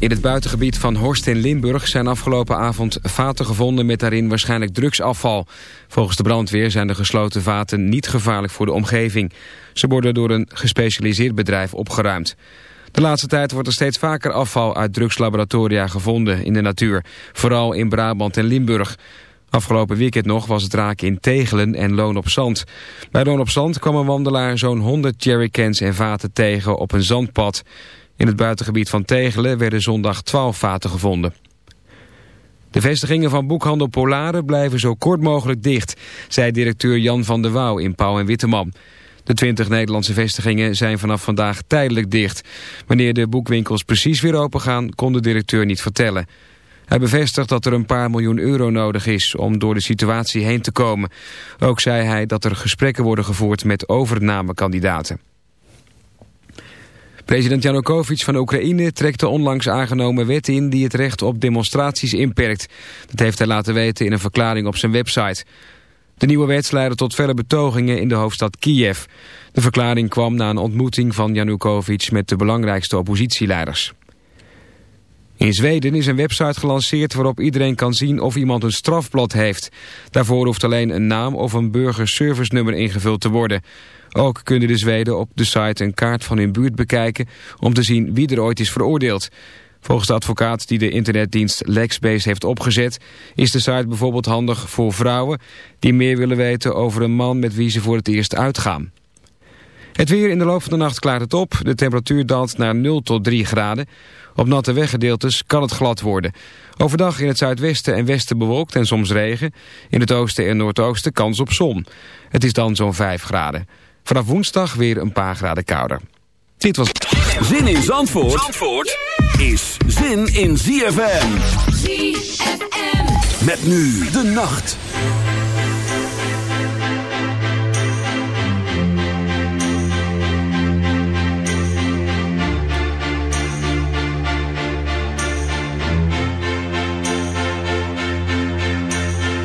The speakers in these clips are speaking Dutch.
In het buitengebied van Horst in Limburg zijn afgelopen avond vaten gevonden met daarin waarschijnlijk drugsafval. Volgens de brandweer zijn de gesloten vaten niet gevaarlijk voor de omgeving. Ze worden door een gespecialiseerd bedrijf opgeruimd. De laatste tijd wordt er steeds vaker afval uit drugslaboratoria gevonden in de natuur. Vooral in Brabant en Limburg. Afgelopen weekend nog was het raak in Tegelen en Loon op Zand. Bij Loon op Zand kwam een wandelaar zo'n 100 jerrycans en vaten tegen op een zandpad. In het buitengebied van Tegelen werden zondag 12 vaten gevonden. De vestigingen van boekhandel Polare blijven zo kort mogelijk dicht, zei directeur Jan van der Wouw in Pauw en Witteman. De 20 Nederlandse vestigingen zijn vanaf vandaag tijdelijk dicht. Wanneer de boekwinkels precies weer open gaan, kon de directeur niet vertellen. Hij bevestigt dat er een paar miljoen euro nodig is om door de situatie heen te komen. Ook zei hij dat er gesprekken worden gevoerd met overnamekandidaten. President Janukovic van Oekraïne trekt de onlangs aangenomen wet in die het recht op demonstraties inperkt. Dat heeft hij laten weten in een verklaring op zijn website. De nieuwe wet leidde tot felle betogingen in de hoofdstad Kiev. De verklaring kwam na een ontmoeting van Janukovic met de belangrijkste oppositieleiders. In Zweden is een website gelanceerd waarop iedereen kan zien of iemand een strafblad heeft. Daarvoor hoeft alleen een naam of een burgerservice nummer ingevuld te worden. Ook kunnen de Zweden op de site een kaart van hun buurt bekijken om te zien wie er ooit is veroordeeld. Volgens de advocaat die de internetdienst Lexbase heeft opgezet... is de site bijvoorbeeld handig voor vrouwen die meer willen weten over een man met wie ze voor het eerst uitgaan. Het weer in de loop van de nacht klaart het op. De temperatuur daalt naar 0 tot 3 graden. Op natte weggedeeltes kan het glad worden. Overdag in het zuidwesten en westen bewolkt en soms regen. In het oosten en noordoosten kans op zon. Het is dan zo'n 5 graden. Vanaf woensdag weer een paar graden kouder. Dit was... Zin in Zandvoort, Zandvoort is zin in ZFM. ZFM. Met nu de nacht.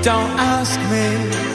Don't ask me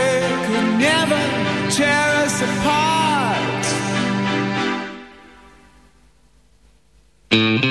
Mm-hmm.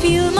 feel my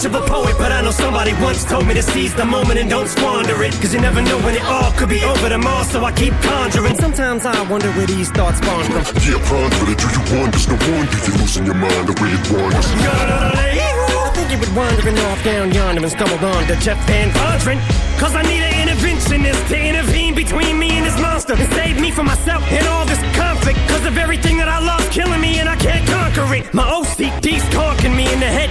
much of a poet, but I know somebody once told me to seize the moment and don't squander it. Cause you never know when it all could be over tomorrow, so I keep conjuring. Sometimes I wonder where these thoughts spawn from. Yeah, ponder it. Do you wonder? No wonder you're losing your mind the way it wanders. I think you would wandering off down yonder and stumbled on to Jeff Van Vondren. Cause I need an interventionist to intervene between me and this monster and save me from myself and all this conflict. Cause of everything that I love killing me and I can't conquer it. My OCD's conquering me in the head,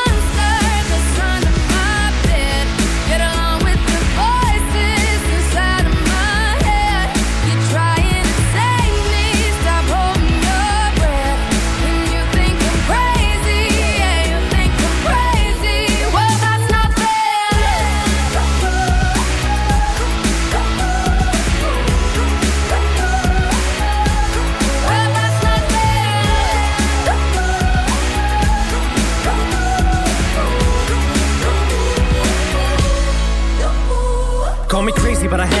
But I had